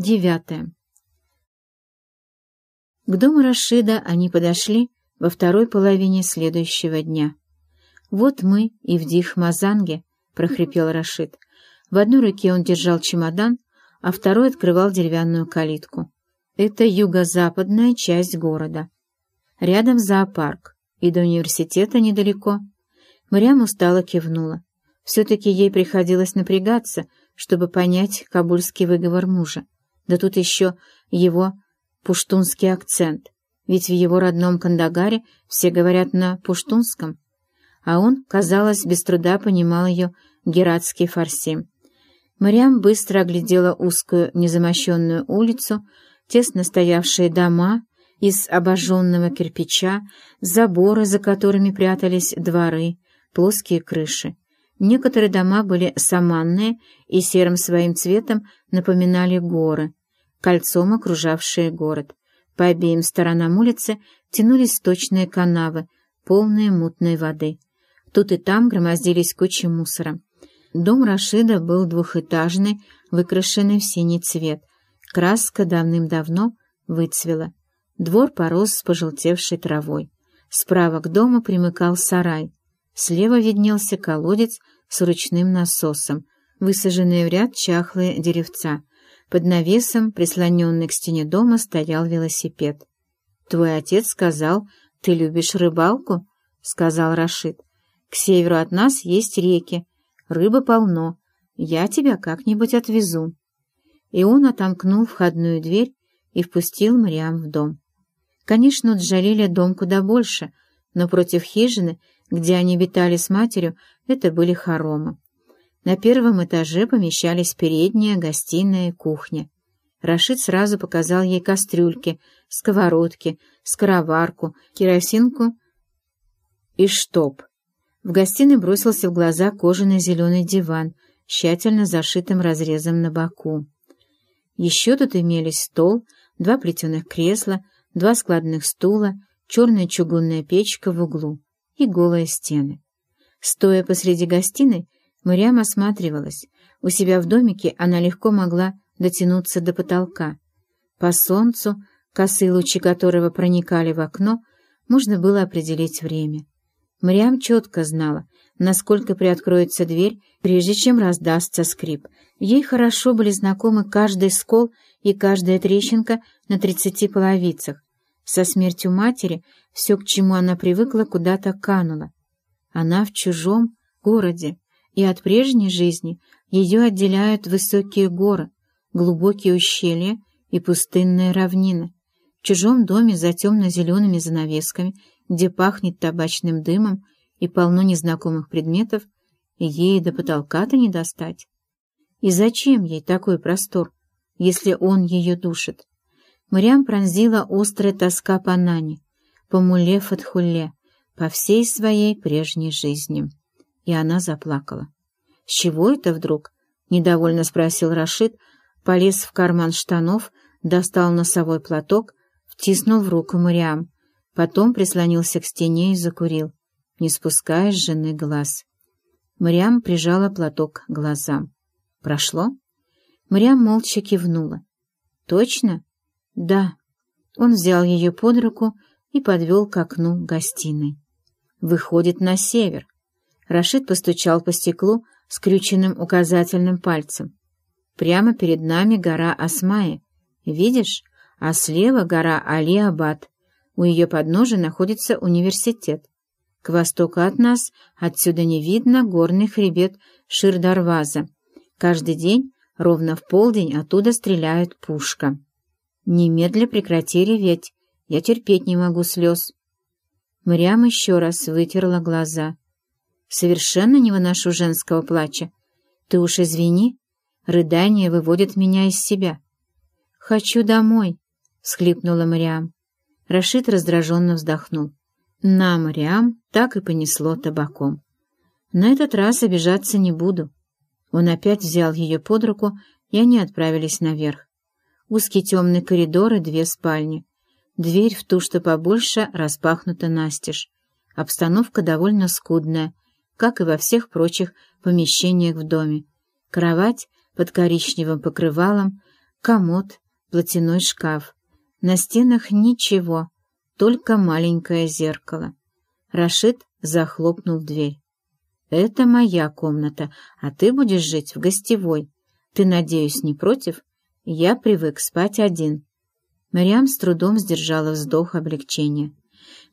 Девятое. К дому Рашида они подошли во второй половине следующего дня. «Вот мы и в Дих-Мазанге», — прохрипел Рашид. В одной руке он держал чемодан, а второй открывал деревянную калитку. Это юго-западная часть города. Рядом зоопарк, и до университета недалеко. Мариам устало кивнула. Все-таки ей приходилось напрягаться, чтобы понять кабульский выговор мужа. Да тут еще его пуштунский акцент, ведь в его родном Кандагаре все говорят на пуштунском, а он, казалось, без труда понимал ее гератский фарси. Мариам быстро оглядела узкую незамощенную улицу, тесно стоявшие дома из обожженного кирпича, заборы, за которыми прятались дворы, плоские крыши. Некоторые дома были саманные и серым своим цветом напоминали горы, кольцом окружавшие город. По обеим сторонам улицы тянулись сточные канавы, полные мутной воды. Тут и там громоздились кучи мусора. Дом Рашида был двухэтажный, выкрашенный в синий цвет. Краска давным-давно выцвела. Двор порос с пожелтевшей травой. Справа к дому примыкал сарай. Слева виднелся колодец с ручным насосом, высаженные в ряд чахлые деревца. Под навесом, прислоненный к стене дома, стоял велосипед. «Твой отец сказал, ты любишь рыбалку?» — сказал Рашид. «К северу от нас есть реки, рыбы полно. Я тебя как-нибудь отвезу». И он отомкнул входную дверь и впустил Мариам в дом. Конечно, у Джалиля дом куда больше, но против хижины, где они обитали с матерью, это были хоромы. На первом этаже помещались передняя, гостиная и кухня. Рашид сразу показал ей кастрюльки, сковородки, скороварку, керосинку и штоп. В гостиной бросился в глаза кожаный зеленый диван, тщательно зашитым разрезом на боку. Еще тут имелись стол, два плетеных кресла, два складных стула, черная чугунная печка в углу и голые стены. Стоя посреди гостиной, Мариам осматривалась. У себя в домике она легко могла дотянуться до потолка. По солнцу, косые лучи которого проникали в окно, можно было определить время. Мариам четко знала, насколько приоткроется дверь, прежде чем раздастся скрип. Ей хорошо были знакомы каждый скол и каждая трещинка на тридцати половицах. Со смертью матери все, к чему она привыкла, куда-то кануло. Она в чужом городе, и от прежней жизни ее отделяют высокие горы, глубокие ущелья и пустынные равнины. В чужом доме за темно-зелеными занавесками, где пахнет табачным дымом и полно незнакомых предметов, ей до потолка-то не достать. И зачем ей такой простор, если он ее душит? Мариам пронзила острая тоска по Нане, по Муле Фатхуле, по всей своей прежней жизни и она заплакала. «С чего это вдруг?» — недовольно спросил Рашид, полез в карман штанов, достал носовой платок, втиснул в руку Мариам, потом прислонился к стене и закурил, не спуская с жены глаз. Мариам прижала платок к глазам. «Прошло?» Мариам молча кивнула. «Точно?» «Да». Он взял ее под руку и подвел к окну гостиной. «Выходит на север». Рашид постучал по стеклу скрюченным указательным пальцем. «Прямо перед нами гора Асмаи. Видишь? А слева гора Али-Абад. У ее подножия находится университет. К востоку от нас отсюда не видно горный хребет Ширдарваза. Каждый день, ровно в полдень, оттуда стреляют пушка. Немедля прекрати реветь, я терпеть не могу слез». Мариам еще раз вытерла глаза. Совершенно не выношу женского плача. Ты уж извини, рыдания выводят меня из себя. «Хочу домой», — всхлипнула Мариам. Рашид раздраженно вздохнул. На Мариам так и понесло табаком. На этот раз обижаться не буду. Он опять взял ее под руку, и они отправились наверх. Узкий темный коридор и две спальни. Дверь в ту, что побольше, распахнута настежь. Обстановка довольно скудная — как и во всех прочих помещениях в доме. Кровать под коричневым покрывалом, комод, платяной шкаф. На стенах ничего, только маленькое зеркало. Рашид захлопнул дверь. «Это моя комната, а ты будешь жить в гостевой. Ты, надеюсь, не против? Я привык спать один». Мариам с трудом сдержала вздох облегчения.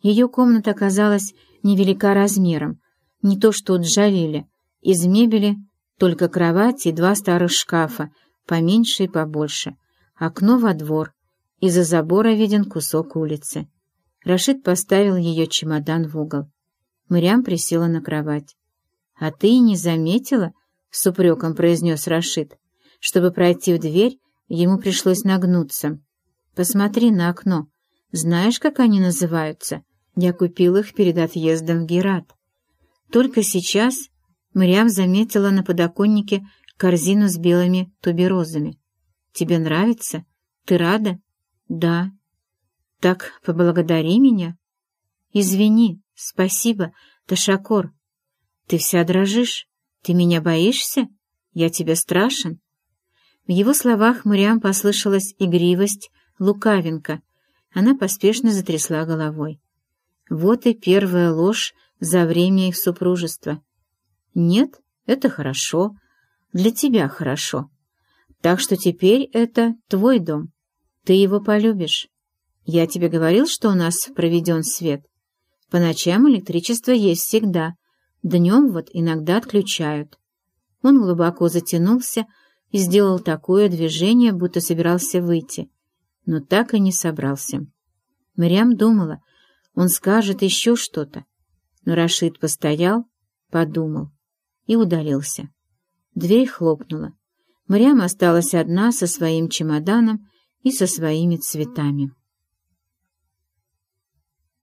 Ее комната оказалась невелика размером, не то что у Джалиля. Из мебели только кровать и два старых шкафа, поменьше и побольше. Окно во двор. Из-за забора виден кусок улицы. Рашид поставил ее чемодан в угол. Мырям присела на кровать. «А ты не заметила?» — с упреком произнес Рашид. Чтобы пройти в дверь, ему пришлось нагнуться. «Посмотри на окно. Знаешь, как они называются? Я купил их перед отъездом в Герат». Только сейчас Мрям заметила на подоконнике корзину с белыми туберозами. «Тебе нравится? Ты рада?» «Да». «Так поблагодари меня». «Извини, спасибо, Ташакор. Ты вся дрожишь. Ты меня боишься? Я тебе страшен?» В его словах Мрям послышалась игривость, лукавинка. Она поспешно затрясла головой. Вот и первая ложь за время их супружества. Нет, это хорошо. Для тебя хорошо. Так что теперь это твой дом. Ты его полюбишь. Я тебе говорил, что у нас проведен свет. По ночам электричество есть всегда. Днем вот иногда отключают. Он глубоко затянулся и сделал такое движение, будто собирался выйти. Но так и не собрался. Мрям думала, он скажет еще что-то. Но Рашид постоял, подумал и удалился. Дверь хлопнула. Мариам осталась одна со своим чемоданом и со своими цветами.